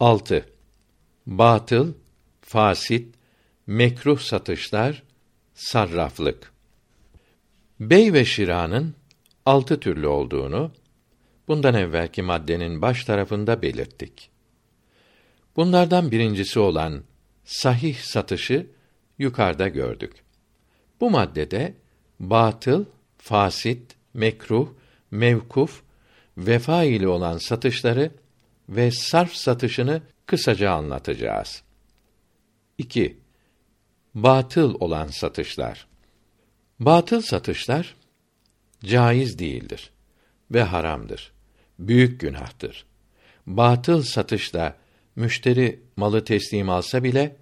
6. Batıl, fasit, mekruh satışlar, sarraflık. Bey ve şiranın altı türlü olduğunu bundan evvelki maddenin baş tarafında belirttik. Bunlardan birincisi olan sahih satışı yukarıda gördük. Bu maddede batıl, fasit, mekruh, mevkuf, vefa ile olan satışları ve sarf satışını kısaca anlatacağız. 2. Batıl olan satışlar. Batıl satışlar caiz değildir ve haramdır. Büyük günahtır. Batıl satışla müşteri malı teslim alsa bile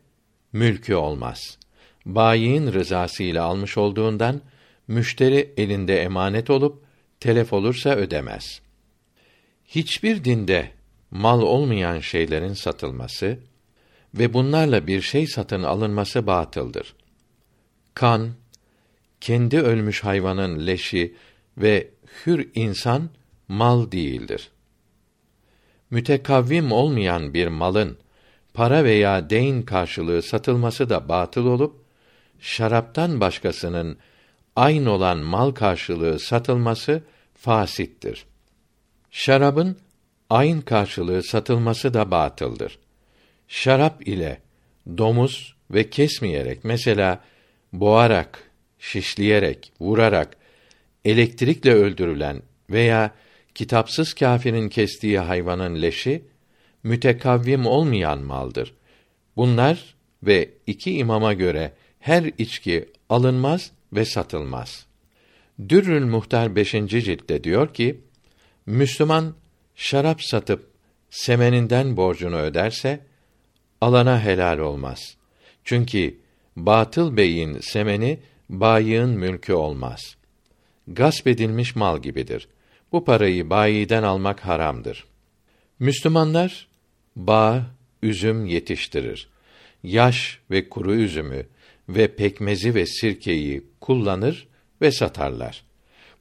mülkü olmaz. Bayiin rızası ile almış olduğundan müşteri elinde emanet olup telef olursa ödemez. Hiçbir dinde mal olmayan şeylerin satılması ve bunlarla bir şey satın alınması batıldır. Kan, kendi ölmüş hayvanın leşi ve hür insan mal değildir. Mütekavvim olmayan bir malın para veya deyn karşılığı satılması da batıl olup şaraptan başkasının aynı olan mal karşılığı satılması fasittir. Şarabın ayn karşılığı satılması da batıldır. Şarap ile domuz ve kesmeyerek mesela boğarak, şişleyerek, vurarak elektrikle öldürülen veya kitapsız kâfirin kestiği hayvanın leşi mütekavvim olmayan maldır. Bunlar ve iki imama göre her içki alınmaz ve satılmaz. Dürrül Muhtar 5. ciltte diyor ki: Müslüman şarap satıp semeninden borcunu öderse alana helal olmaz. Çünkü batıl beyin semeni bayığın mülkü olmaz. Gasp edilmiş mal gibidir. Bu parayı bayiden almak haramdır. Müslümanlar bağ, üzüm yetiştirir. Yaş ve kuru üzümü ve pekmezi ve sirkeyi kullanır ve satarlar.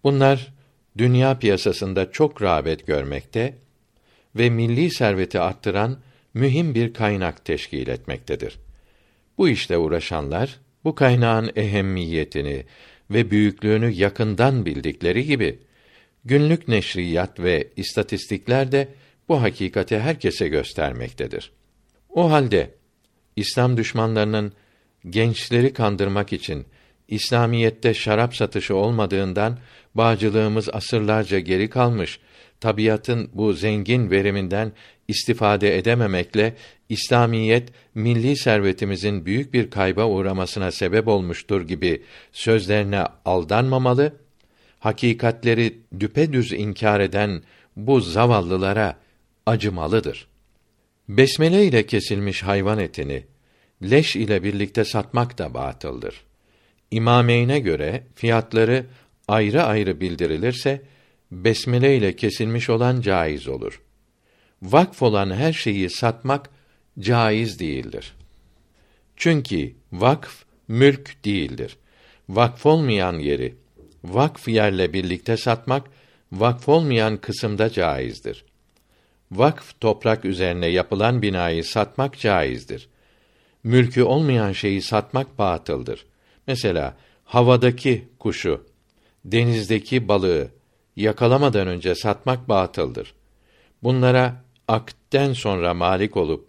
Bunlar dünya piyasasında çok rağbet görmekte ve milli serveti arttıran mühim bir kaynak teşkil etmektedir. Bu işle uğraşanlar bu kaynağın ehemmiyetini ve büyüklüğünü yakından bildikleri gibi günlük neşriyat ve istatistikler de bu hakikati herkese göstermektedir. O halde İslam düşmanlarının gençleri kandırmak için İslamiyette şarap satışı olmadığından bağcılığımız asırlarca geri kalmış, tabiatın bu zengin veriminden istifade edememekle İslamiyet milli servetimizin büyük bir kayba uğramasına sebep olmuştur gibi sözlerine aldanmamalı, hakikatleri düpedüz inkar eden bu zavallılara acımalıdır. Besmele ile kesilmiş hayvan etini leş ile birlikte satmak da batıldır. İmameyne göre fiyatları ayrı ayrı bildirilirse besmele ile kesilmiş olan caiz olur. Vakf olan her şeyi satmak caiz değildir. Çünkü vakf mülk değildir. Vakf olmayan yeri vakf yerle birlikte satmak vakf olmayan kısımda caizdir. Vakf toprak üzerine yapılan binayı satmak caizdir. Mülkü olmayan şeyi satmak batıldır. Mesela havadaki kuşu, denizdeki balığı yakalamadan önce satmak batıldır. Bunlara akden sonra malik olup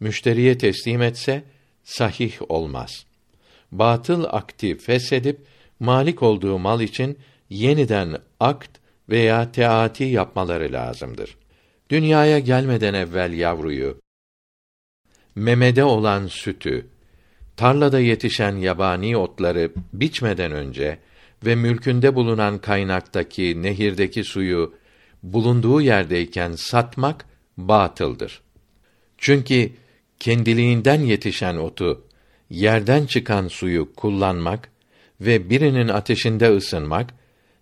müşteriye teslim etse sahih olmaz. Batıl akti feshedip malik olduğu mal için yeniden akt veya teati yapmaları lazımdır. Dünyaya gelmeden evvel yavruyu, memede olan sütü, tarlada yetişen yabani otları biçmeden önce ve mülkünde bulunan kaynaktaki, nehirdeki suyu bulunduğu yerdeyken satmak batıldır. Çünkü kendiliğinden yetişen otu, yerden çıkan suyu kullanmak ve birinin ateşinde ısınmak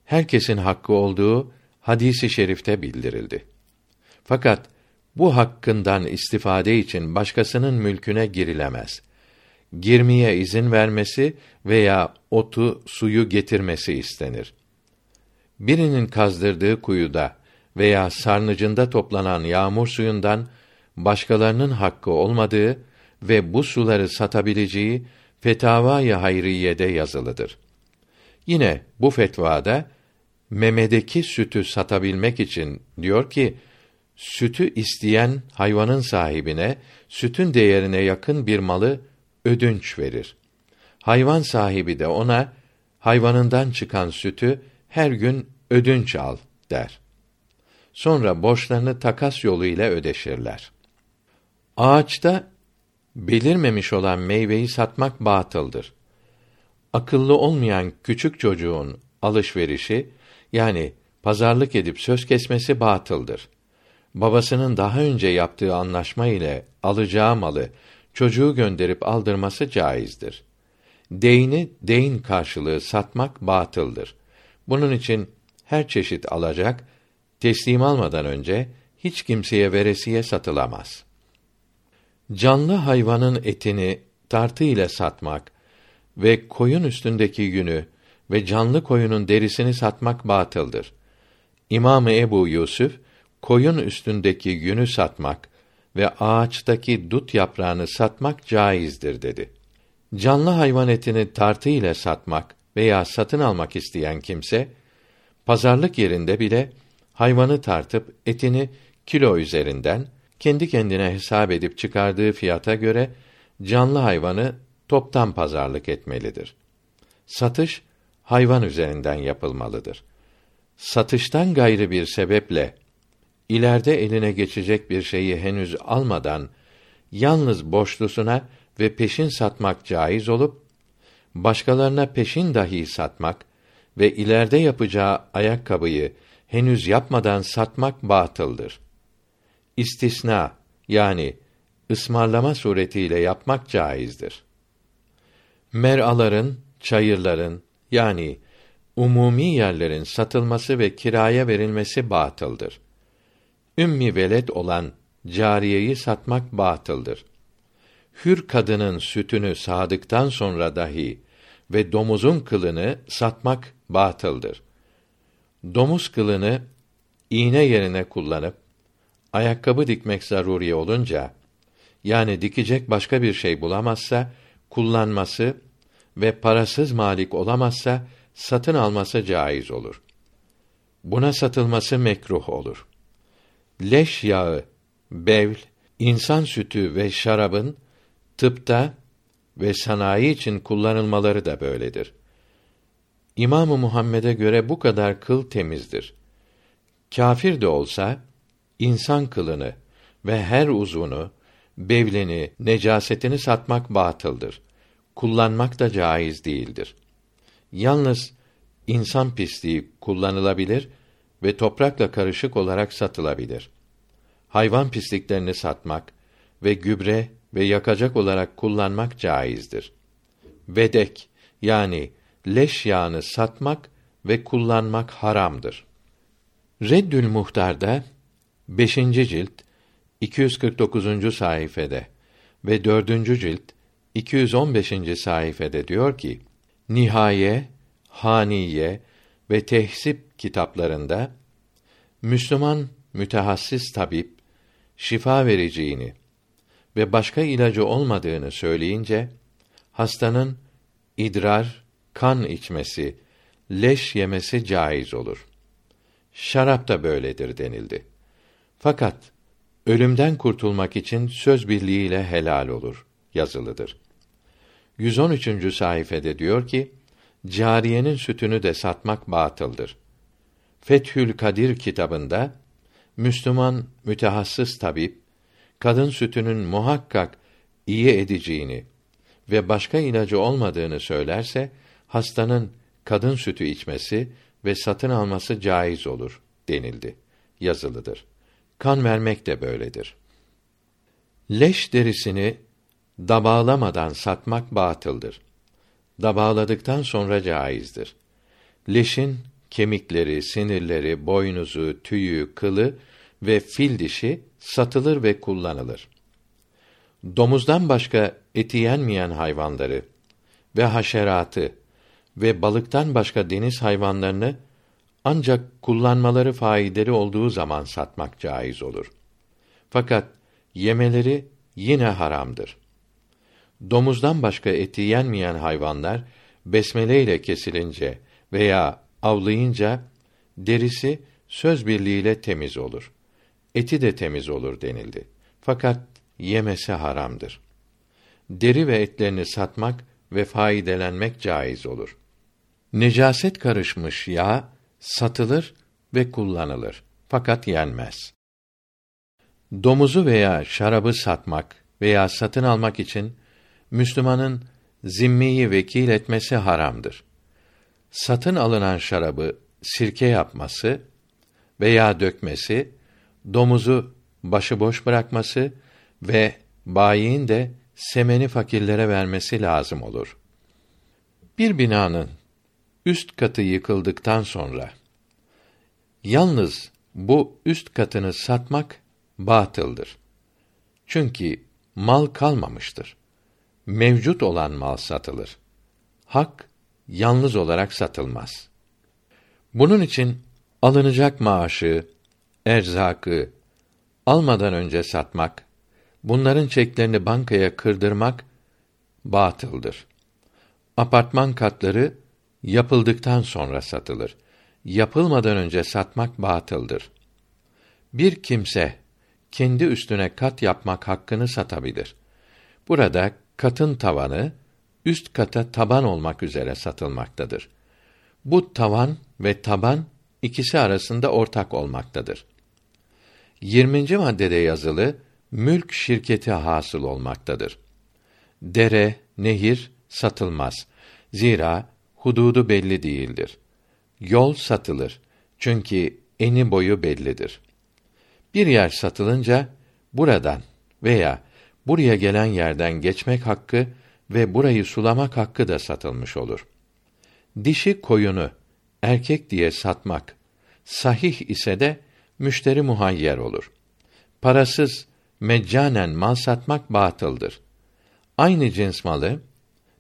herkesin hakkı olduğu hadisi şerifte bildirildi. Fakat bu hakkından istifade için başkasının mülküne girilemez. Girmeye izin vermesi veya otu, suyu getirmesi istenir. Birinin kazdırdığı kuyuda veya sarnıcında toplanan yağmur suyundan başkalarının hakkı olmadığı ve bu suları satabileceği Fetavâ-i Hayriye'de yazılıdır. Yine bu fetvada memedeki sütü satabilmek için diyor ki sütü isteyen hayvanın sahibine sütün değerine yakın bir malı ödünç verir. Hayvan sahibi de ona hayvanından çıkan sütü her gün ödünç al der. Sonra borçlarını takas yolu ile ödeşirler. Ağaçta belirmemiş olan meyveyi satmak batıldır. Akıllı olmayan küçük çocuğun alışverişi yani pazarlık edip söz kesmesi batıldır. Babasının daha önce yaptığı anlaşma ile alacağı malı çocuğu gönderip aldırması caizdir. Deyni deyin karşılığı satmak batıldır. Bunun için her çeşit alacak teslim almadan önce hiç kimseye veresiye satılamaz. Canlı hayvanın etini tartı ile satmak ve koyun üstündeki yünü ve canlı koyunun derisini satmak batıldır. İmamı Ebu Yusuf koyun üstündeki yünü satmak ve ağaçtaki dut yaprağını satmak caizdir dedi. Canlı hayvan etini tartı ile satmak veya satın almak isteyen kimse pazarlık yerinde bile hayvanı tartıp etini kilo üzerinden kendi kendine hesap edip çıkardığı fiyata göre canlı hayvanı toptan pazarlık etmelidir. Satış hayvan üzerinden yapılmalıdır. Satıştan gayrı bir sebeple ileride eline geçecek bir şeyi henüz almadan yalnız borçlusuna ve peşin satmak caiz olup başkalarına peşin dahi satmak ve ileride yapacağı ayakkabıyı henüz yapmadan satmak batıldır. İstisna yani ısmarlama suretiyle yapmak caizdir. Mer'aların, çayırların yani umumi yerlerin satılması ve kiraya verilmesi batıldır. Ümmi veled olan cariyeyi satmak batıldır. Hür kadının sütünü sağdıktan sonra dahi ve domuzun kılını satmak batıldır. Domuz kılını iğne yerine kullanıp ayakkabı dikmek zaruri olunca yani dikecek başka bir şey bulamazsa kullanması ve parasız malik olamazsa satın alması caiz olur. Buna satılması mekruh olur. Leş yağı, bevl, insan sütü ve şarabın tıpta ve sanayi için kullanılmaları da böyledir. İmamı Muhammed'e göre bu kadar kıl temizdir. Kafir de olsa insan kılını ve her uzunu, bevleni, necasetini satmak batıldır. Kullanmak da caiz değildir. Yalnız insan pisliği kullanılabilir ve toprakla karışık olarak satılabilir. Hayvan pisliklerini satmak ve gübre ve yakacak olarak kullanmak caizdir. Vedek yani leş yağını satmak ve kullanmak haramdır. Reddül Muhtar'da 5. cilt 249. sayfede ve 4. cilt 215. sayfede diyor ki: Nihaye, Haniye ve Tehsip kitaplarında Müslüman mütehassis tabip şifa vereceğini ve başka ilacı olmadığını söyleyince hastanın idrar, kan içmesi, leş yemesi caiz olur. Şarap da böyledir denildi. Fakat ölümden kurtulmak için söz birliğiyle helal olur yazılıdır. 113. sayfede diyor ki: Cariyenin sütünü de satmak batıldır. Fethül Kadir kitabında Müslüman mütehassıs tabip kadın sütünün muhakkak iyi edeceğini ve başka ilacı olmadığını söylerse hastanın kadın sütü içmesi ve satın alması caiz olur denildi. Yazılıdır. Kan vermek de böyledir. Leş derisini dabağlamadan satmak batıldır. Dabağladıktan sonra caizdir. Leşin kemikleri, sinirleri, boynuzu, tüyü, kılı ve fil dişi satılır ve kullanılır. Domuzdan başka eti yenmeyen hayvanları ve haşeratı ve balıktan başka deniz hayvanlarını ancak kullanmaları faydalı olduğu zaman satmak caiz olur. Fakat yemeleri yine haramdır. Domuzdan başka eti yenmeyen hayvanlar besmele ile kesilince veya avlayınca derisi söz birliğiyle temiz olur. Eti de temiz olur denildi. Fakat yemesi haramdır. Deri ve etlerini satmak ve faydelenmek caiz olur. Necaset karışmış yağ satılır ve kullanılır fakat yenmez. Domuzu veya şarabı satmak veya satın almak için Müslümanın zimmiyi vekil etmesi haramdır. Satın alınan şarabı sirke yapması veya dökmesi, domuzu başıboş bırakması ve bayiin de semeni fakirlere vermesi lazım olur. Bir binanın üst katı yıkıldıktan sonra yalnız bu üst katını satmak batıldır. Çünkü mal kalmamıştır. Mevcut olan mal satılır. Hak yalnız olarak satılmaz. Bunun için alınacak maaşı, erzakı almadan önce satmak, bunların çeklerini bankaya kırdırmak batıldır. Apartman katları yapıldıktan sonra satılır. Yapılmadan önce satmak batıldır. Bir kimse kendi üstüne kat yapmak hakkını satabilir. Burada katın tavanı üst kata taban olmak üzere satılmaktadır. Bu tavan ve taban ikisi arasında ortak olmaktadır. 20. maddede yazılı mülk şirketi hasıl olmaktadır. Dere, nehir satılmaz. Zira hududu belli değildir. Yol satılır. Çünkü eni boyu bellidir. Bir yer satılınca buradan veya buraya gelen yerden geçmek hakkı ve burayı sulamak hakkı da satılmış olur. Dişi koyunu erkek diye satmak sahih ise de müşteri muhayyer olur. Parasız meccanen mal satmak batıldır. Aynı cins malı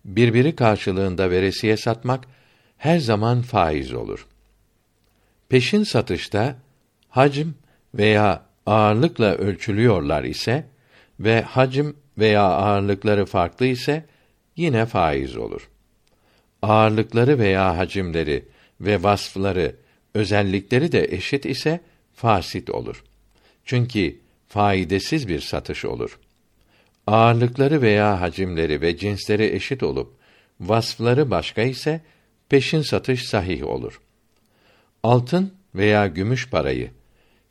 birbiri karşılığında veresiye satmak her zaman faiz olur. Peşin satışta hacim veya ağırlıkla ölçülüyorlar ise ve hacim veya ağırlıkları farklı ise yine faiz olur. Ağırlıkları veya hacimleri ve vasfları, özellikleri de eşit ise fasit olur. Çünkü faidesiz bir satış olur. Ağırlıkları veya hacimleri ve cinsleri eşit olup vasfları başka ise peşin satış sahih olur. Altın veya gümüş parayı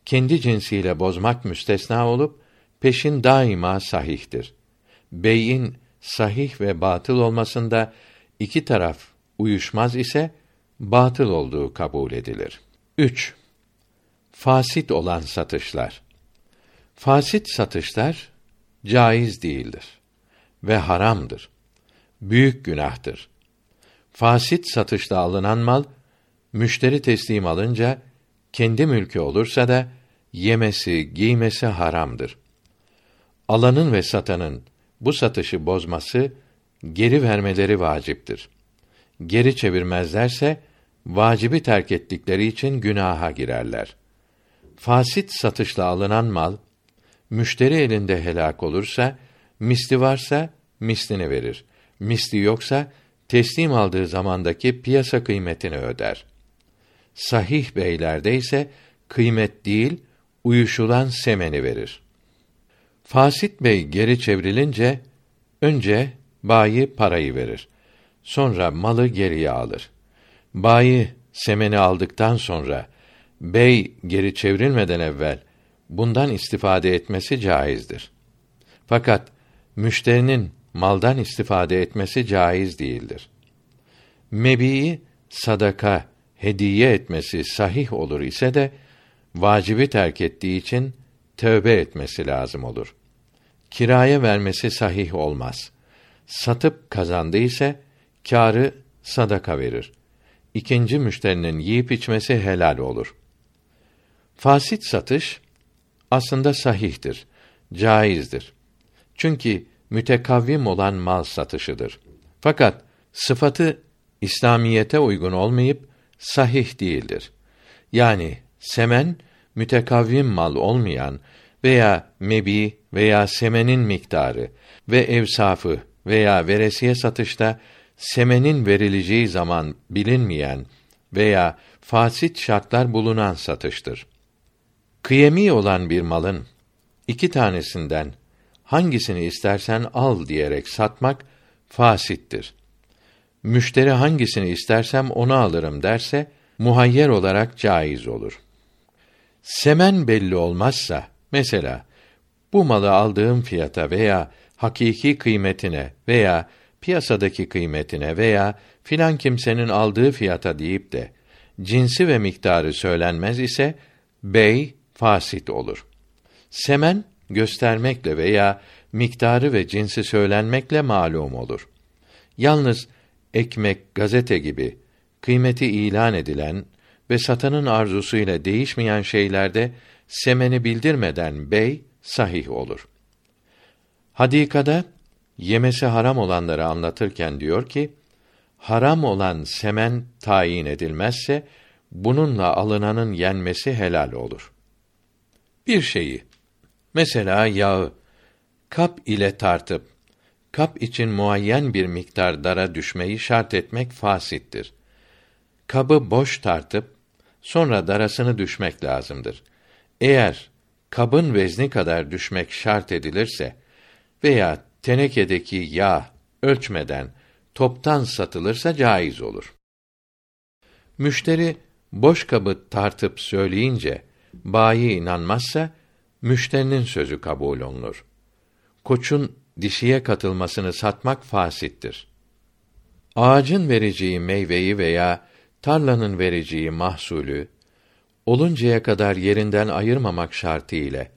kendi cinsiyle bozmak müstesna olup peşin daima sahihtir. Bey'in sahih ve batıl olmasında iki taraf uyuşmaz ise batıl olduğu kabul edilir. 3. Fasit olan satışlar. Fasit satışlar caiz değildir ve haramdır. Büyük günahtır. Fasit satışta alınan mal müşteri teslim alınca kendi mülkü olursa da yemesi, giymesi haramdır. Alanın ve satanın bu satışı bozması, geri vermeleri vaciptir. Geri çevirmezlerse vacibi terk ettikleri için günaha girerler. Fasit satışla alınan mal müşteri elinde helak olursa misli varsa mislini verir. Misli yoksa teslim aldığı zamandaki piyasa kıymetini öder. Sahih beylerde ise kıymet değil, uyuşulan semeni verir. Fasit bey geri çevrilince önce bayi parayı verir. Sonra malı geriye alır. Bayi semeni aldıktan sonra bey geri çevrilmeden evvel bundan istifade etmesi caizdir. Fakat müşterinin maldan istifade etmesi caiz değildir. Mebiyi sadaka, hediye etmesi sahih olur ise de vacibi terk ettiği için tövbe etmesi lazım olur. Kiraya vermesi sahih olmaz. Satıp kazandı ise kârı sadaka verir. İkinci müşterinin yiyip içmesi helal olur. Fasit satış aslında sahihtir, caizdir. Çünkü mütekavvim olan mal satışıdır. Fakat sıfatı İslamiyete uygun olmayıp sahih değildir. Yani semen mütekavvim mal olmayan veya mebi veya semenin miktarı ve evsafı veya veresiye satışta semenin verileceği zaman bilinmeyen veya fasit şartlar bulunan satıştır. Kıyemi olan bir malın iki tanesinden hangisini istersen al diyerek satmak fasittir. Müşteri hangisini istersem onu alırım derse muhayyer olarak caiz olur. Semen belli olmazsa mesela bu malı aldığım fiyata veya hakiki kıymetine veya piyasadaki kıymetine veya filan kimsenin aldığı fiyata deyip de cinsi ve miktarı söylenmez ise bey fasit olur. Semen göstermekle veya miktarı ve cinsi söylenmekle malum olur. Yalnız ekmek, gazete gibi kıymeti ilan edilen ve satanın arzusu ile değişmeyen şeylerde semeni bildirmeden bey sahih olur. Hadikada yemesi haram olanları anlatırken diyor ki, haram olan semen tayin edilmezse bununla alınanın yenmesi helal olur. Bir şeyi mesela yağı kap ile tartıp kap için muayyen bir miktar dara düşmeyi şart etmek fasittir. Kabı boş tartıp sonra darasını düşmek lazımdır. Eğer kabın vezni kadar düşmek şart edilirse veya tenekedeki yağ ölçmeden toptan satılırsa caiz olur. Müşteri boş kabı tartıp söyleyince bayi inanmazsa müşterinin sözü kabul olunur. Koçun dişiye katılmasını satmak fasittir. Ağacın vereceği meyveyi veya tarlanın vereceği mahsulü oluncaya kadar yerinden ayırmamak şartı ile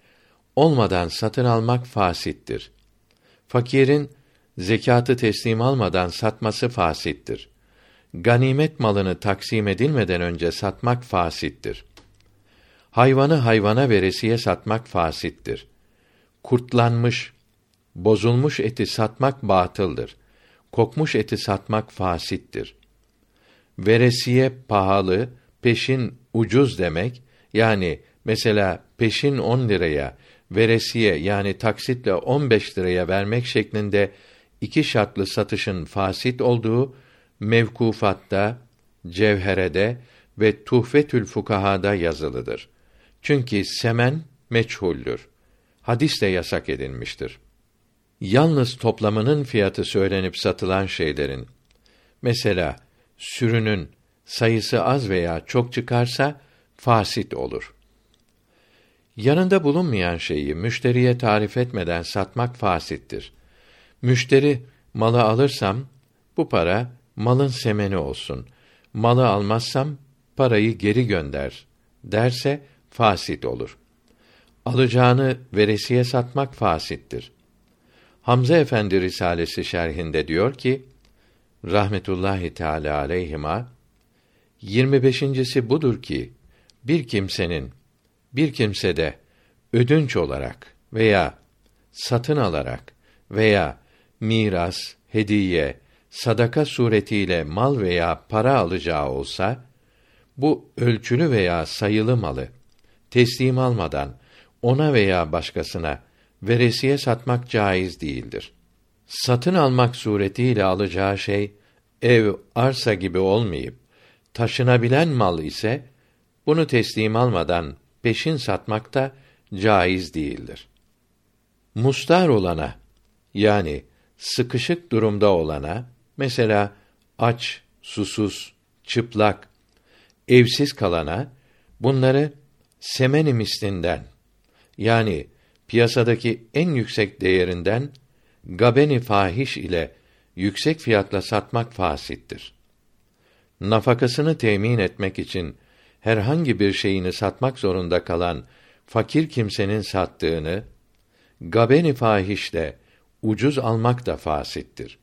olmadan satın almak fasittir. Fakirin zekatı teslim almadan satması fasittir. Ganimet malını taksim edilmeden önce satmak fasittir. Hayvanı hayvana veresiye satmak fasittir. Kurtlanmış, bozulmuş eti satmak batıldır. Kokmuş eti satmak fasittir. Veresiye pahalı, peşin ucuz demek, yani mesela peşin on liraya, veresiye yani taksitle on beş liraya vermek şeklinde iki şartlı satışın fasit olduğu mevkufatta, cevherede ve tuhfetül fukahada yazılıdır. Çünkü semen meçhuldür. Hadisle yasak edilmiştir. Yalnız toplamının fiyatı söylenip satılan şeylerin mesela sürünün sayısı az veya çok çıkarsa fasit olur. Yanında bulunmayan şeyi müşteriye tarif etmeden satmak fasittir. Müşteri malı alırsam bu para malın semeni olsun. Malı almazsam parayı geri gönder derse fasit olur. Alacağını veresiye satmak fasittir. Hamza Efendi Risalesi şerhinde diyor ki rahmetullahi teala aleyhima 25.si budur ki bir kimsenin bir kimsede ödünç olarak veya satın alarak veya miras, hediye, sadaka suretiyle mal veya para alacağı olsa bu ölçülü veya sayılı malı teslim almadan ona veya başkasına veresiye satmak caiz değildir. Satın almak suretiyle alacağı şey ev, arsa gibi olmayıp taşınabilen mal ise bunu teslim almadan peşin satmak da caiz değildir. Mustar olana yani sıkışık durumda olana mesela aç, susuz, çıplak, evsiz kalana bunları semeni mislinden yani piyasadaki en yüksek değerinden gabeni fahiş ile yüksek fiyatla satmak fasittir. Nafakasını temin etmek için herhangi bir şeyini satmak zorunda kalan fakir kimsenin sattığını gabeni fahişle ucuz almak da fasittir.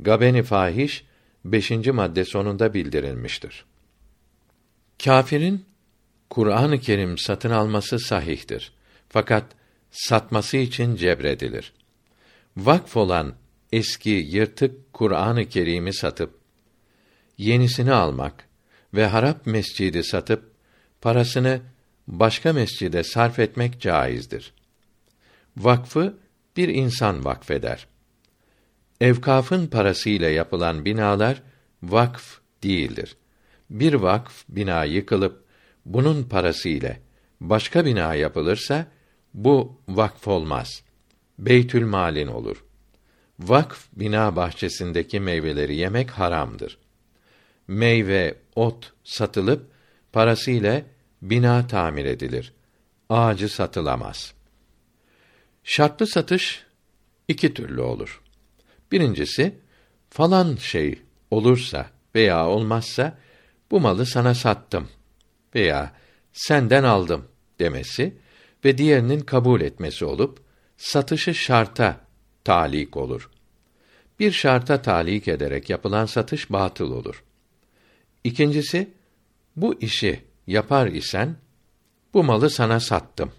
Gabeni fahiş beşinci madde sonunda bildirilmiştir. Kâfirin Kur'an-ı Kerim satın alması sahihtir. Fakat satması için cebredilir. Vakf olan eski yırtık Kur'an-ı Kerim'i satıp yenisini almak ve harap mescidi satıp parasını başka mescide sarf etmek caizdir. Vakfı bir insan vakfeder. Evkafın parasıyla yapılan binalar vakf değildir. Bir vakf bina yıkılıp bunun parası ile başka bina yapılırsa bu vakf olmaz. Beytül malin olur. Vakf bina bahçesindeki meyveleri yemek haramdır. Meyve, ot satılıp parası ile bina tamir edilir. Ağacı satılamaz. Şartlı satış iki türlü olur. Birincisi falan şey olursa veya olmazsa bu malı sana sattım veya senden aldım demesi ve diğerinin kabul etmesi olup satışı şarta talik olur. Bir şarta talik ederek yapılan satış batıl olur. İkincisi bu işi yapar isen bu malı sana sattım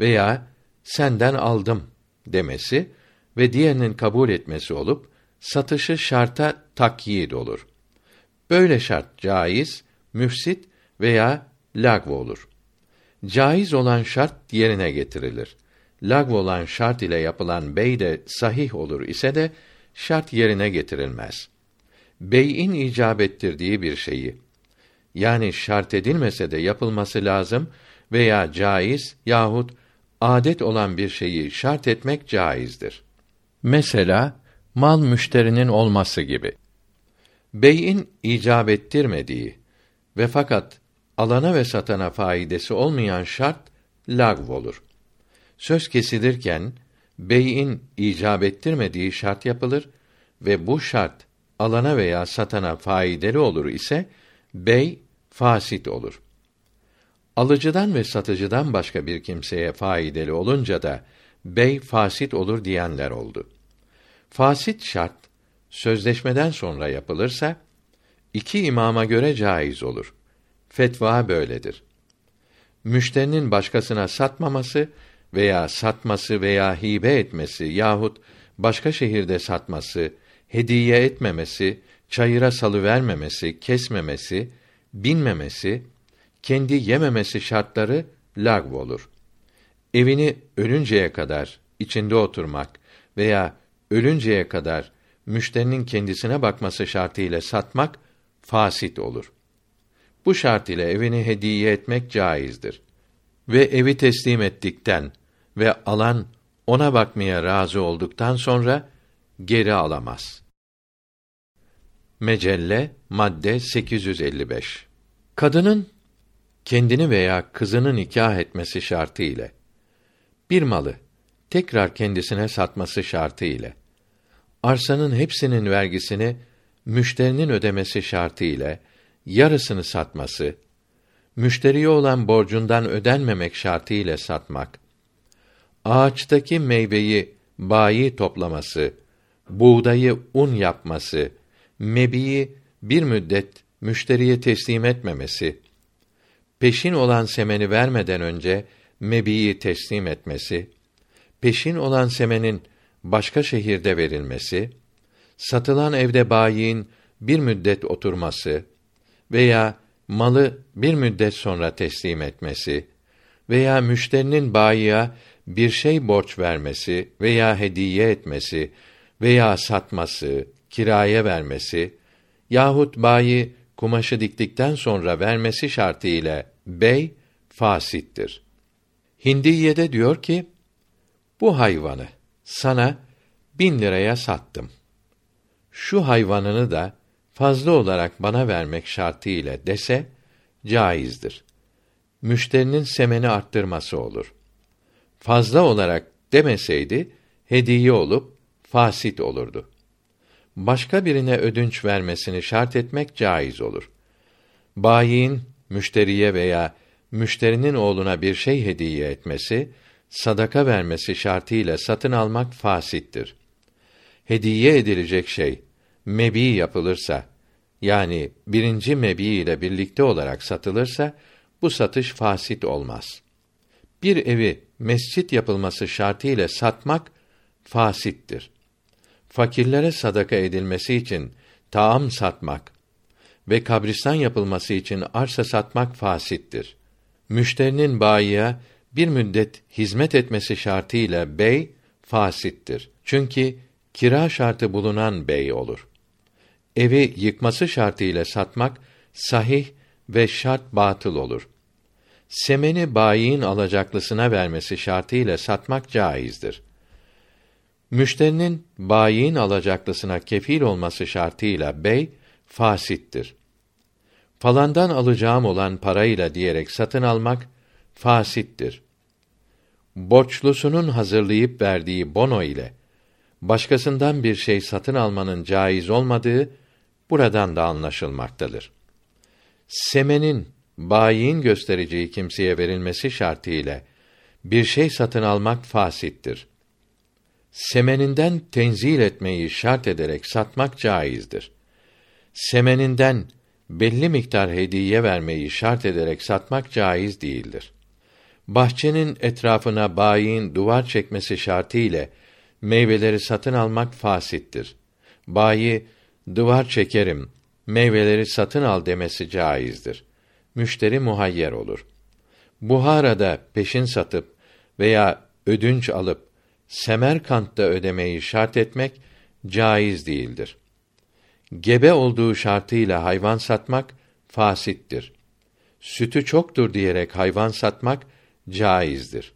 veya senden aldım demesi ve diğerinin kabul etmesi olup satışı şarta takyid olur. Böyle şart caiz, müfsit veya lagv olur. Caiz olan şart yerine getirilir. Lagv olan şart ile yapılan bey de sahih olur ise de şart yerine getirilmez. Bey'in icap ettirdiği bir şeyi yani şart edilmese de yapılması lazım veya caiz yahut adet olan bir şeyi şart etmek caizdir. Mesela mal müşterinin olması gibi. Bey'in icap ettirmediği ve fakat alana ve satana faidesi olmayan şart lagv olur. Söz kesilirken bey'in icap ettirmediği şart yapılır ve bu şart alana veya satana faydalı olur ise bey fasit olur. Alıcıdan ve satıcıdan başka bir kimseye faydalı olunca da bey fasit olur diyenler oldu. Fasit şart sözleşmeden sonra yapılırsa iki imama göre caiz olur. Fetva böyledir. Müşterinin başkasına satmaması veya satması veya hibe etmesi yahut başka şehirde satması, hediye etmemesi, çayıra salı vermemesi, kesmemesi, binmemesi, kendi yememesi şartları lagv olur. Evini ölünceye kadar içinde oturmak veya ölünceye kadar müşterinin kendisine bakması şartıyla satmak fasit olur. Bu şart ile evini hediye etmek caizdir. Ve evi teslim ettikten ve alan ona bakmaya razı olduktan sonra geri alamaz. Mecelle madde 855. Kadının kendini veya kızını nikah etmesi şartı ile bir malı tekrar kendisine satması şartı ile arsanın hepsinin vergisini müşterinin ödemesi şartı ile yarısını satması, müşteriye olan borcundan ödenmemek şartı ile satmak, ağaçtaki meyveyi bayi toplaması, buğdayı un yapması, mebiyi bir müddet müşteriye teslim etmemesi, peşin olan semeni vermeden önce mebiyi teslim etmesi, peşin olan semenin başka şehirde verilmesi, satılan evde bayiin bir müddet oturması veya malı bir müddet sonra teslim etmesi veya müşterinin bayiye bir şey borç vermesi veya hediye etmesi veya satması, kiraya vermesi yahut bayi kumaşı diktikten sonra vermesi şartı ile bey fasittir. Hindiye'de diyor ki, bu hayvanı sana bin liraya sattım. Şu hayvanını da fazla olarak bana vermek şartı ile dese, caizdir. Müşterinin semeni arttırması olur. Fazla olarak demeseydi, hediye olup, fasit olurdu başka birine ödünç vermesini şart etmek caiz olur. Bayin müşteriye veya müşterinin oğluna bir şey hediye etmesi, sadaka vermesi şartıyla satın almak fasittir. Hediye edilecek şey mebi yapılırsa, yani birinci mebi ile birlikte olarak satılırsa, bu satış fasit olmaz. Bir evi mescit yapılması şartıyla satmak fasittir fakirlere sadaka edilmesi için taam satmak ve kabristan yapılması için arsa satmak fasittir. Müşterinin bayiye bir müddet hizmet etmesi şartıyla bey fasittir. Çünkü kira şartı bulunan bey olur. Evi yıkması şartıyla satmak sahih ve şart batıl olur. Semeni bayiin alacaklısına vermesi şartıyla satmak caizdir. Müşterinin bayiin alacaklısına kefil olması şartıyla bey fasittir. Falandan alacağım olan parayla diyerek satın almak fasittir. Borçlusunun hazırlayıp verdiği bono ile başkasından bir şey satın almanın caiz olmadığı buradan da anlaşılmaktadır. Semenin bayiin göstereceği kimseye verilmesi şartıyla bir şey satın almak fasittir. Semeninden tenzil etmeyi şart ederek satmak caizdir. Semeninden belli miktar hediye vermeyi şart ederek satmak caiz değildir. Bahçenin etrafına bayiin duvar çekmesi şartı ile meyveleri satın almak fasittir. Bayi duvar çekerim, meyveleri satın al demesi caizdir. Müşteri muhayyer olur. Buhara'da peşin satıp veya ödünç alıp Semerkant'ta ödemeyi şart etmek caiz değildir. Gebe olduğu şartıyla hayvan satmak fasittir. Sütü çoktur diyerek hayvan satmak caizdir.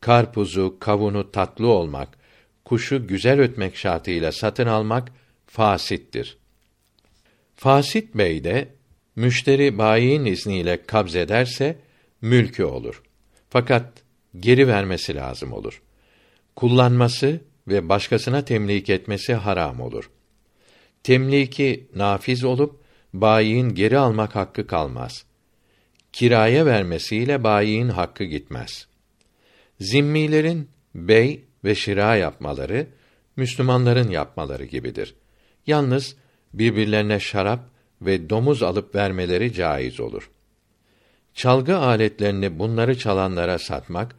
Karpuzu, kavunu tatlı olmak, kuşu güzel ötmek şartıyla satın almak fasittir. Fasit bey de müşteri bayiin izniyle kabz ederse mülkü olur. Fakat geri vermesi lazım olur. Kullanması ve başkasına temlik etmesi haram olur. Temliki nafiz olup bayiin geri almak hakkı kalmaz. Kiraya vermesiyle bayiin hakkı gitmez. Zimmilerin bey ve şira yapmaları Müslümanların yapmaları gibidir. Yalnız birbirlerine şarap ve domuz alıp vermeleri caiz olur. Çalgı aletlerini bunları çalanlara satmak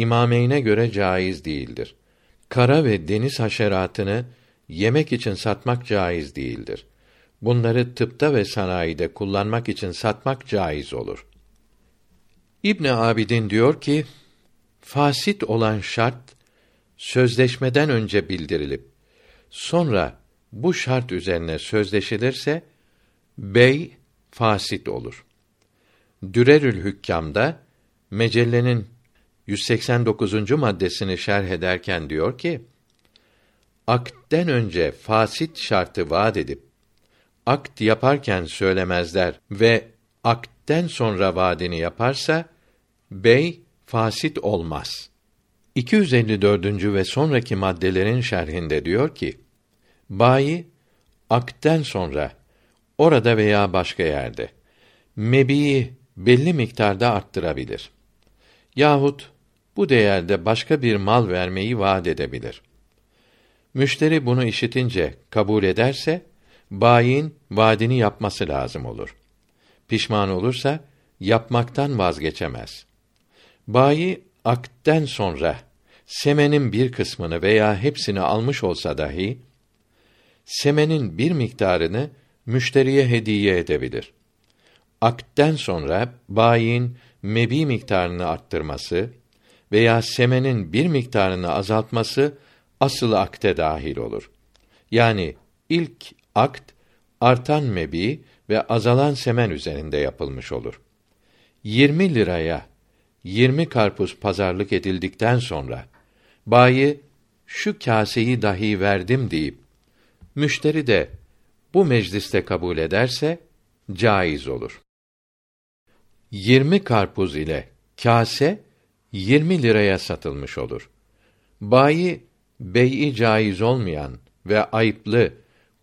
imameyne göre caiz değildir. Kara ve deniz haşeratını yemek için satmak caiz değildir. Bunları tıpta ve sanayide kullanmak için satmak caiz olur. İbn Abidin diyor ki, fasit olan şart sözleşmeden önce bildirilip sonra bu şart üzerine sözleşilirse bey fasit olur. Dürerül Hükkam'da mecellenin 189. maddesini şerh ederken diyor ki: Akden önce fasit şartı vaat edip akt yaparken söylemezler ve akden sonra vaadini yaparsa bey fasit olmaz. 254. ve sonraki maddelerin şerhinde diyor ki: Bayi akden sonra orada veya başka yerde mebiyi belli miktarda arttırabilir. Yahut bu değerde başka bir mal vermeyi vaat edebilir. Müşteri bunu işitince kabul ederse bayin vaadini yapması lazım olur. Pişman olursa yapmaktan vazgeçemez. Bayi akden sonra semenin bir kısmını veya hepsini almış olsa dahi semenin bir miktarını müşteriye hediye edebilir. Akden sonra bayin mebi miktarını arttırması veya semenin bir miktarını azaltması asıl akte dahil olur. Yani ilk akt artan mebi ve azalan semen üzerinde yapılmış olur. 20 liraya 20 karpuz pazarlık edildikten sonra bayi şu kaseyi dahi verdim deyip müşteri de bu mecliste kabul ederse caiz olur. 20 karpuz ile kase 20 liraya satılmış olur. Bayi bey'i caiz olmayan ve ayıplı,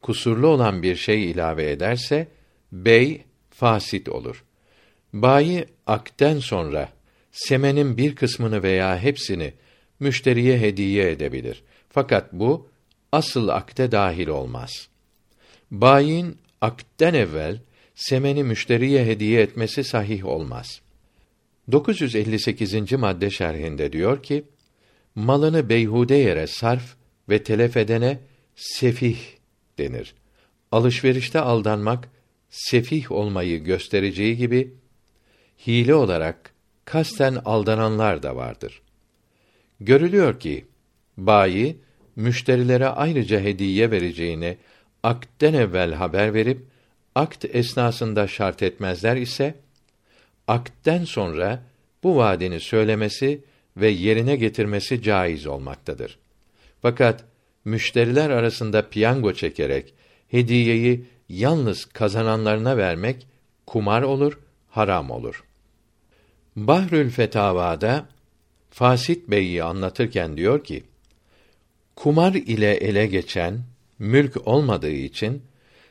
kusurlu olan bir şey ilave ederse bey fasit olur. Bayi akten sonra semenin bir kısmını veya hepsini müşteriye hediye edebilir. Fakat bu asıl akte dahil olmaz. Bayin akten evvel semeni müşteriye hediye etmesi sahih olmaz. 958. madde şerhinde diyor ki: Malını beyhude yere sarf ve telef edene sefih denir. Alışverişte aldanmak sefih olmayı göstereceği gibi hile olarak kasten aldananlar da vardır. Görülüyor ki bayi müşterilere ayrıca hediye vereceğini akden evvel haber verip akt esnasında şart etmezler ise akden sonra bu vaadini söylemesi ve yerine getirmesi caiz olmaktadır. Fakat müşteriler arasında piyango çekerek hediyeyi yalnız kazananlarına vermek kumar olur, haram olur. Bahrül Fetavada Fasit Bey'i anlatırken diyor ki: Kumar ile ele geçen mülk olmadığı için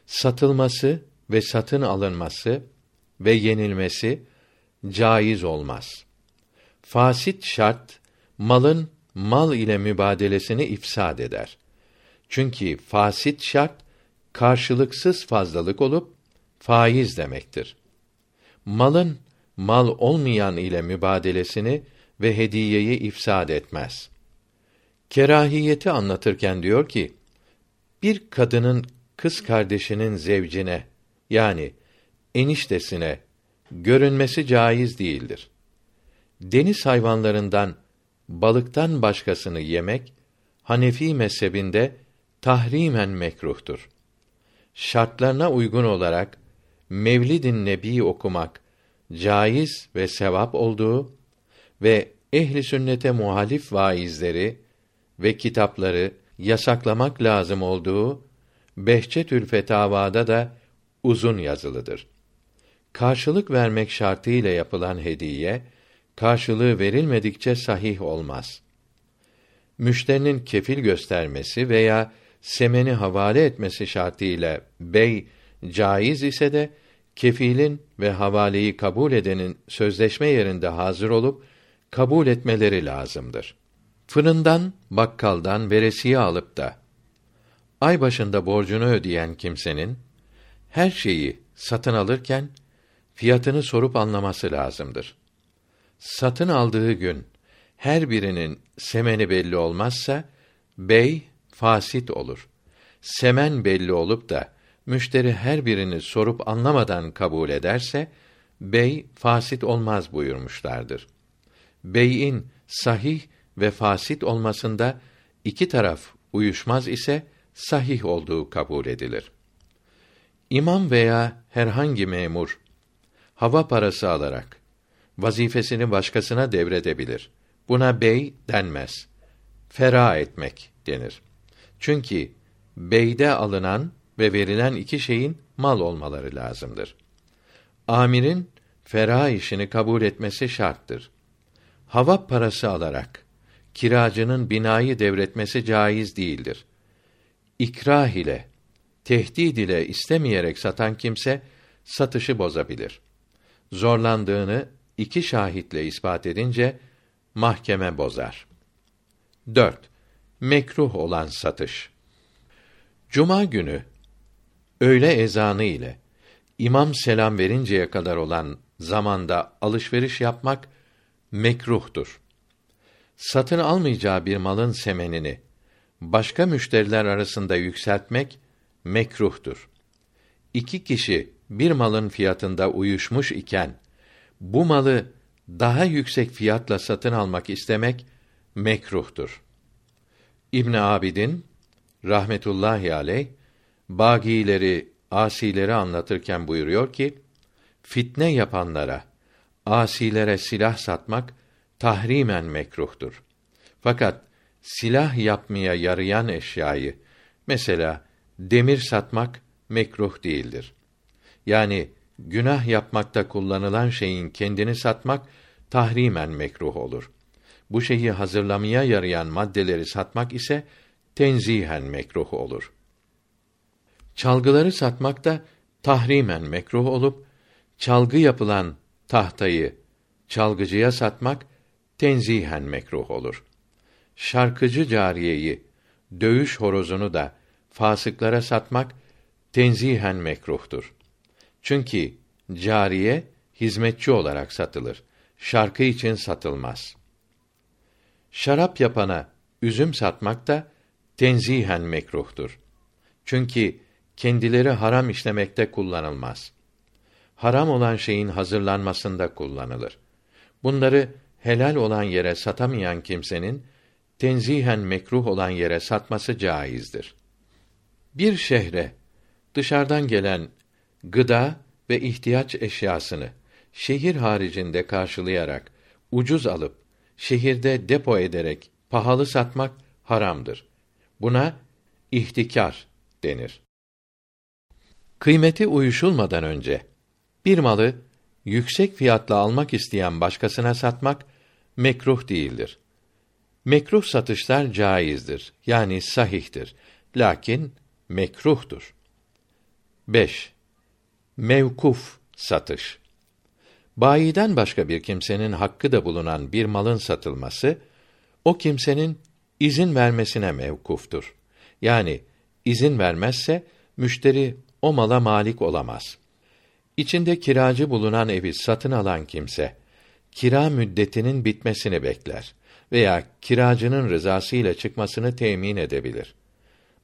satılması ve satın alınması ve yenilmesi caiz olmaz. Fasit şart malın mal ile mübadelesini ifsad eder. Çünkü fasit şart karşılıksız fazlalık olup faiz demektir. Malın mal olmayan ile mübadelesini ve hediyeyi ifsad etmez. Kerahiyeti anlatırken diyor ki, bir kadının kız kardeşinin zevcine yani eniştesine görünmesi caiz değildir. Deniz hayvanlarından balıktan başkasını yemek Hanefi mezhebinde tahrimen mekruhtur. Şartlarına uygun olarak Mevlid-i Nebi okumak caiz ve sevap olduğu ve ehli sünnete muhalif vaizleri ve kitapları yasaklamak lazım olduğu Behçetül Fetavada da uzun yazılıdır. Karşılık vermek şartıyla yapılan hediye karşılığı verilmedikçe sahih olmaz. Müşterinin kefil göstermesi veya semeni havale etmesi şartıyla bey caiz ise de kefilin ve havaleyi kabul edenin sözleşme yerinde hazır olup kabul etmeleri lazımdır. Fırından, bakkaldan veresiye alıp da ay başında borcunu ödeyen kimsenin her şeyi satın alırken fiyatını sorup anlaması lazımdır. Satın aldığı gün her birinin semeni belli olmazsa bey fasit olur. Semen belli olup da müşteri her birini sorup anlamadan kabul ederse bey fasit olmaz buyurmuşlardır. Bey'in sahih ve fasit olmasında iki taraf uyuşmaz ise sahih olduğu kabul edilir. İmam veya herhangi memur hava parası alarak vazifesini başkasına devredebilir. Buna bey denmez. Fera etmek denir. Çünkü beyde alınan ve verilen iki şeyin mal olmaları lazımdır. Amirin fera işini kabul etmesi şarttır. Hava parası alarak kiracının binayı devretmesi caiz değildir. İkrah ile, tehdid ile istemeyerek satan kimse satışı bozabilir. Zorlandığını iki şahitle ispat edince mahkeme bozar. 4. Mekruh olan satış. Cuma günü öğle ezanı ile imam selam verinceye kadar olan zamanda alışveriş yapmak mekruhtur. Satın almayacağı bir malın semenini başka müşteriler arasında yükseltmek mekruhtur. İki kişi bir malın fiyatında uyuşmuş iken bu malı daha yüksek fiyatla satın almak istemek mekruhtur. İbn Abidin rahmetullahi aleyh bagileri, asileri anlatırken buyuruyor ki fitne yapanlara, asilere silah satmak tahrimen mekruhtur. Fakat silah yapmaya yarayan eşyayı mesela demir satmak mekruh değildir. Yani günah yapmakta kullanılan şeyin kendini satmak tahrimen mekruh olur. Bu şeyi hazırlamaya yarayan maddeleri satmak ise tenzihen mekruh olur. Çalgıları satmak da tahrimen mekruh olup çalgı yapılan tahtayı çalgıcıya satmak tenzihen mekruh olur. Şarkıcı cariyeyi, dövüş horozunu da fasıklara satmak tenzihen mekruhtur. Çünkü cariye hizmetçi olarak satılır. Şarkı için satılmaz. Şarap yapana üzüm satmak da tenzihen mekruhtur. Çünkü kendileri haram işlemekte kullanılmaz. Haram olan şeyin hazırlanmasında kullanılır. Bunları helal olan yere satamayan kimsenin tenzihen mekruh olan yere satması caizdir. Bir şehre dışarıdan gelen gıda ve ihtiyaç eşyasını şehir haricinde karşılayarak ucuz alıp şehirde depo ederek pahalı satmak haramdır. Buna ihtikar denir. Kıymeti uyuşulmadan önce bir malı yüksek fiyatla almak isteyen başkasına satmak mekruh değildir. Mekruh satışlar caizdir. Yani sahihtir. Lakin mekruhtur. 5. Mevkuf satış. Bayiden başka bir kimsenin hakkı da bulunan bir malın satılması o kimsenin izin vermesine mevkuftur. Yani izin vermezse müşteri o mala malik olamaz. İçinde kiracı bulunan evi satın alan kimse kira müddetinin bitmesini bekler veya kiracının rızası ile çıkmasını temin edebilir.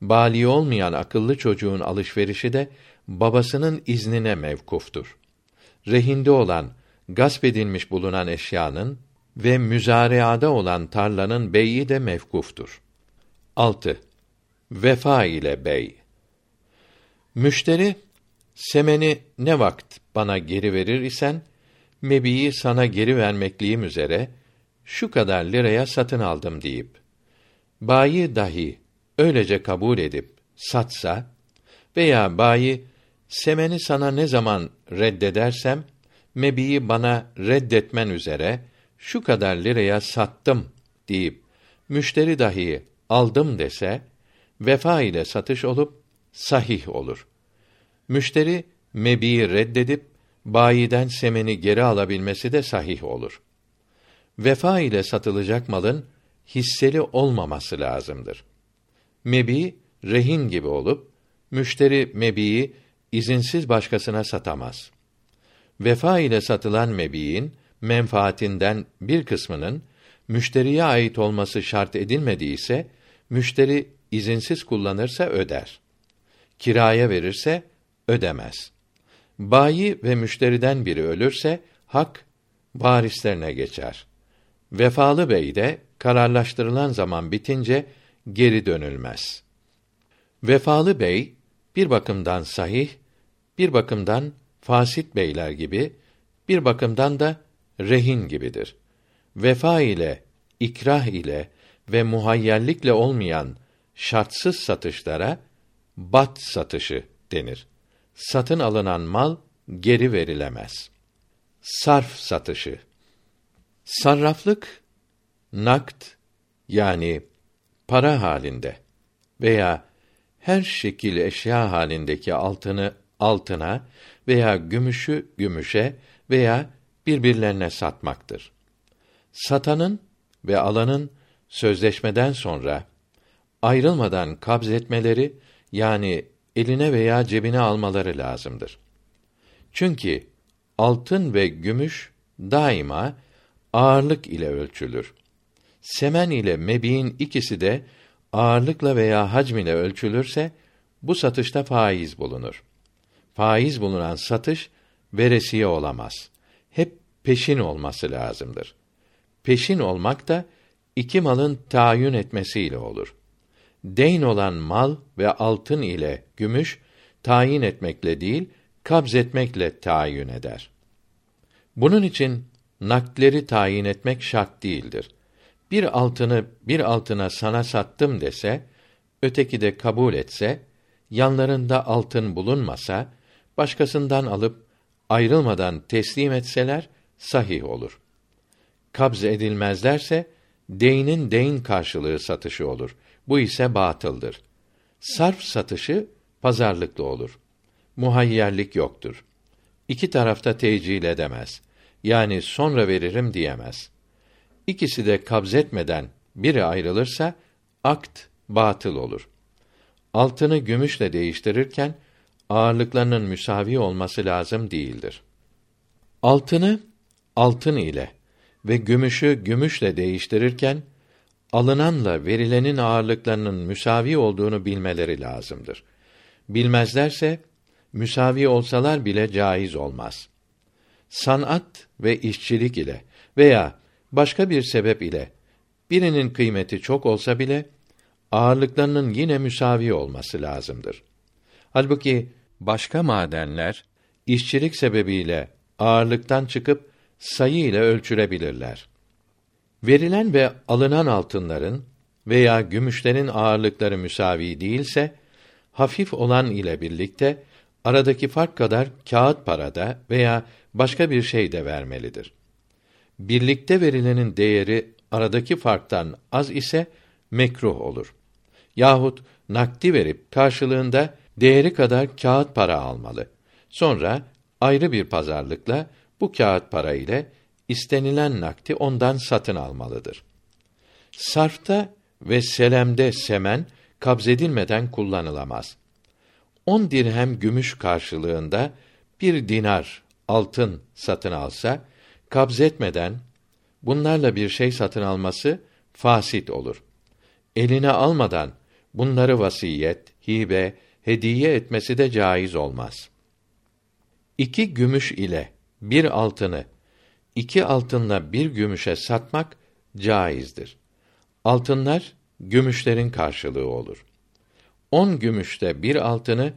Bali olmayan akıllı çocuğun alışverişi de babasının iznine mevkuftur. Rehinde olan, gasp edilmiş bulunan eşyanın ve müzareada olan tarlanın beyi de mevkuftur. 6. Vefa ile bey. Müşteri semeni ne vakt bana geri verir isen mebiyi sana geri vermekliyim üzere şu kadar liraya satın aldım deyip bayi dahi öylece kabul edip satsa veya bayi semeni sana ne zaman reddedersem mebiyi bana reddetmen üzere şu kadar liraya sattım deyip müşteri dahi aldım dese vefa ile satış olup sahih olur. Müşteri mebiyi reddedip bayiden semeni geri alabilmesi de sahih olur. Vefa ile satılacak malın hisseli olmaması lazımdır. Mebi rehin gibi olup müşteri mebiyi izinsiz başkasına satamaz. Vefa ile satılan mebiin menfaatinden bir kısmının müşteriye ait olması şart edilmediyse müşteri izinsiz kullanırsa öder. Kiraya verirse ödemez. Bayi ve müşteriden biri ölürse hak varislerine geçer. Vefalı bey de kararlaştırılan zaman bitince geri dönülmez. Vefalı bey bir bakımdan sahih, bir bakımdan fasit beyler gibi, bir bakımdan da rehin gibidir. Vefa ile, ikrah ile ve muhayyerlikle olmayan şartsız satışlara bat satışı denir. Satın alınan mal geri verilemez. Sarf satışı. Sarraflık nakt yani para halinde veya her şekil eşya halindeki altını altına veya gümüşü gümüşe veya birbirlerine satmaktır. Satanın ve alanın sözleşmeden sonra ayrılmadan kabz etmeleri yani eline veya cebine almaları lazımdır. Çünkü altın ve gümüş daima ağırlık ile ölçülür. Semen ile mebiğin ikisi de ağırlıkla veya hacm ile ölçülürse bu satışta faiz bulunur. Faiz bulunan satış veresiye olamaz. Hep peşin olması lazımdır. Peşin olmak da iki malın tayin etmesiyle olur. Deyn olan mal ve altın ile gümüş tayin etmekle değil, kabz etmekle tayin eder. Bunun için nakleri tayin etmek şart değildir. Bir altını bir altına sana sattım dese, öteki de kabul etse, yanlarında altın bulunmasa, başkasından alıp ayrılmadan teslim etseler sahih olur. Kabz edilmezlerse deynin deyn karşılığı satışı olur. Bu ise batıldır. Sarf satışı pazarlıklı olur. Muhayyerlik yoktur. İki tarafta tecil edemez. Yani sonra veririm diyemez. İkisi de kabzetmeden biri ayrılırsa akt batıl olur. Altını gümüşle değiştirirken ağırlıklarının müsavi olması lazım değildir. Altını altın ile ve gümüşü gümüşle değiştirirken alınanla verilenin ağırlıklarının müsavi olduğunu bilmeleri lazımdır. Bilmezlerse müsavi olsalar bile caiz olmaz. Sanat ve işçilik ile veya başka bir sebep ile birinin kıymeti çok olsa bile ağırlıklarının yine müsavi olması lazımdır. Halbuki başka madenler işçilik sebebiyle ağırlıktan çıkıp sayı ile ölçülebilirler. Verilen ve alınan altınların veya gümüşlerin ağırlıkları müsavi değilse, hafif olan ile birlikte aradaki fark kadar kağıt parada veya başka bir şey de vermelidir. Birlikte verilenin değeri aradaki farktan az ise mekruh olur. Yahut nakdi verip karşılığında değeri kadar kağıt para almalı. Sonra ayrı bir pazarlıkla bu kağıt para ile istenilen nakdi ondan satın almalıdır. Sarfta ve selemde semen kabzedilmeden kullanılamaz. On dirhem gümüş karşılığında bir dinar altın satın alsa, kabzetmeden bunlarla bir şey satın alması fasit olur. Eline almadan bunları vasiyet, hibe, hediye etmesi de caiz olmaz. İki gümüş ile bir altını iki altınla bir gümüşe satmak caizdir. Altınlar gümüşlerin karşılığı olur. On gümüşte bir altını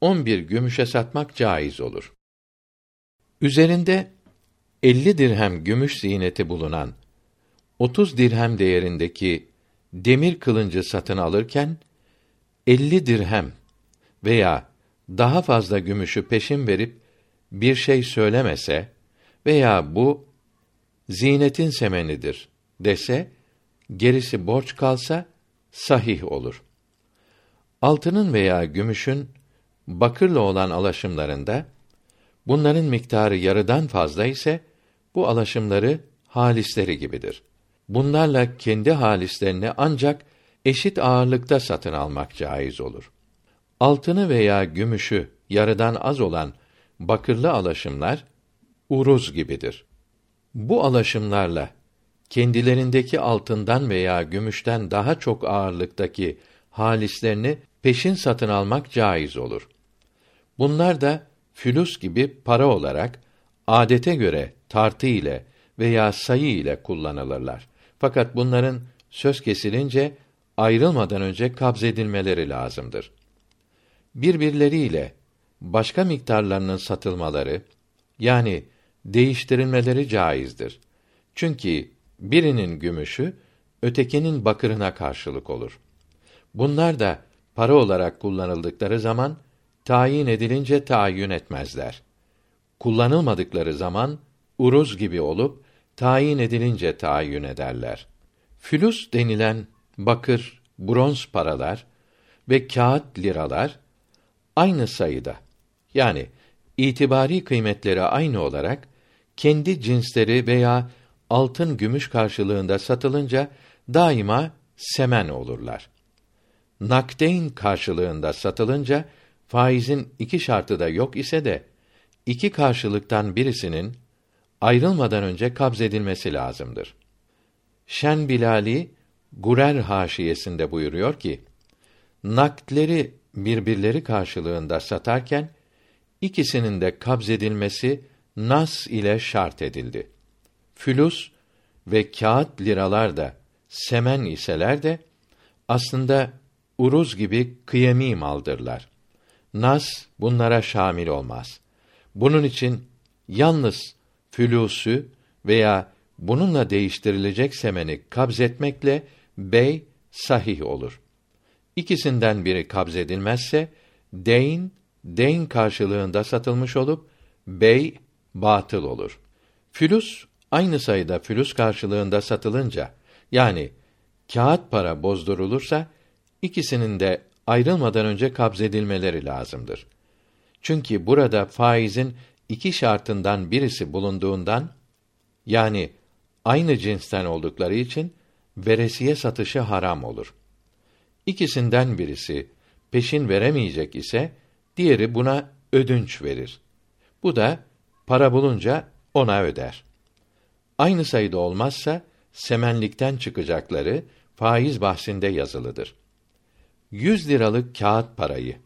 on bir gümüşe satmak caiz olur. Üzerinde elli dirhem gümüş ziyneti bulunan otuz dirhem değerindeki demir kılıncı satın alırken elli dirhem veya daha fazla gümüşü peşin verip bir şey söylemese veya bu zinetin semenidir dese gerisi borç kalsa sahih olur. Altının veya gümüşün bakırla olan alaşımlarında bunların miktarı yarıdan fazla ise bu alaşımları halisleri gibidir. Bunlarla kendi halislerini ancak eşit ağırlıkta satın almak caiz olur. Altını veya gümüşü yarıdan az olan bakırlı alaşımlar uruz gibidir. Bu alaşımlarla kendilerindeki altından veya gümüşten daha çok ağırlıktaki halislerini peşin satın almak caiz olur. Bunlar da fülüs gibi para olarak adete göre tartı ile veya sayı ile kullanılırlar. Fakat bunların söz kesilince ayrılmadan önce kabzedilmeleri lazımdır. Birbirleriyle başka miktarlarının satılmaları yani değiştirilmeleri caizdir. Çünkü birinin gümüşü ötekinin bakırına karşılık olur. Bunlar da para olarak kullanıldıkları zaman tayin edilince tayin etmezler. Kullanılmadıkları zaman uruz gibi olup tayin edilince tayin ederler. Fülüs denilen bakır, bronz paralar ve kağıt liralar aynı sayıda. Yani itibari kıymetleri aynı olarak kendi cinsleri veya altın gümüş karşılığında satılınca daima semen olurlar. Nakdeyn karşılığında satılınca faizin iki şartı da yok ise de iki karşılıktan birisinin ayrılmadan önce kabzedilmesi lazımdır. Şen Bilali Gurer haşiyesinde buyuruyor ki: Nakleri birbirleri karşılığında satarken ikisinin de kabzedilmesi nas ile şart edildi. Fülus ve kağıt liralar da semen iseler de aslında uruz gibi kıyemi maldırlar. Nas bunlara şamil olmaz. Bunun için yalnız fülüsü veya bununla değiştirilecek semeni kabzetmekle bey sahih olur. İkisinden biri kabzedilmezse deyn deyn karşılığında satılmış olup bey batıl olur. Fülüs aynı sayıda fülüs karşılığında satılınca yani kağıt para bozdurulursa ikisinin de ayrılmadan önce kabzedilmeleri lazımdır. Çünkü burada faizin iki şartından birisi bulunduğundan yani aynı cinsten oldukları için veresiye satışı haram olur. İkisinden birisi peşin veremeyecek ise diğeri buna ödünç verir. Bu da para bulunca ona öder. Aynı sayıda olmazsa semenlikten çıkacakları faiz bahsinde yazılıdır. 100 liralık kağıt parayı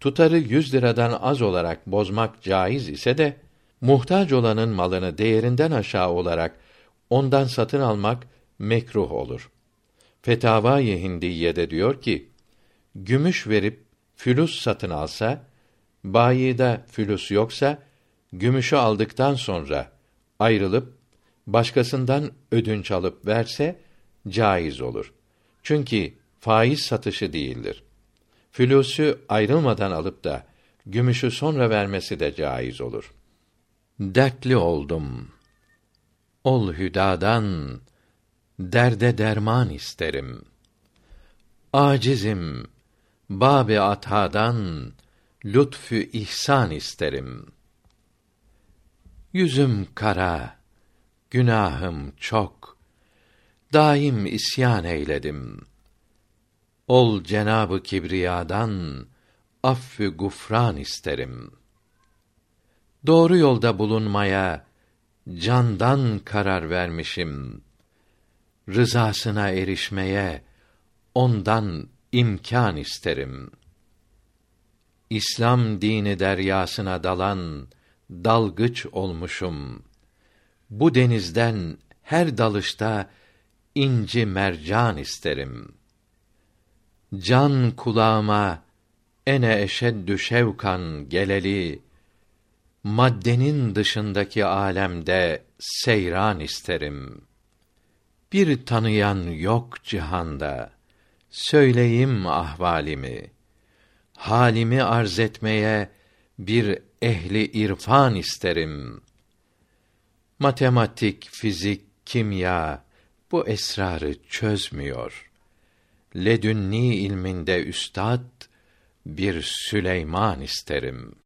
tutarı 100 liradan az olarak bozmak caiz ise de muhtaç olanın malını değerinden aşağı olarak ondan satın almak mekruh olur. Fetavai Hindiye'de diyor ki, gümüş verip fülüs satın alsa, bayide fülüs yoksa, gümüşü aldıktan sonra ayrılıp başkasından ödünç alıp verse caiz olur. Çünkü faiz satışı değildir. Fülüsü ayrılmadan alıp da gümüşü sonra vermesi de caiz olur. Dertli oldum. Ol hüdadan derde derman isterim. Acizim bab-ı atadan lütfü ihsan isterim. Yüzüm kara, günahım çok. Daim isyan eyledim. Ol Cenabı Kibriya'dan affü gufran isterim. Doğru yolda bulunmaya candan karar vermişim. Rızasına erişmeye ondan imkan isterim. İslam dini deryasına dalan dalgıç olmuşum. Bu denizden her dalışta inci mercan isterim. Can kulağıma ene eşeddü şevkan geleli maddenin dışındaki alemde seyran isterim. Bir tanıyan yok cihanda. Söyleyim ahvalimi. Halimi arz etmeye bir ehli irfan isterim. Matematik, fizik, kimya bu esrarı çözmüyor. Ledünni ilminde üstad bir Süleyman isterim.''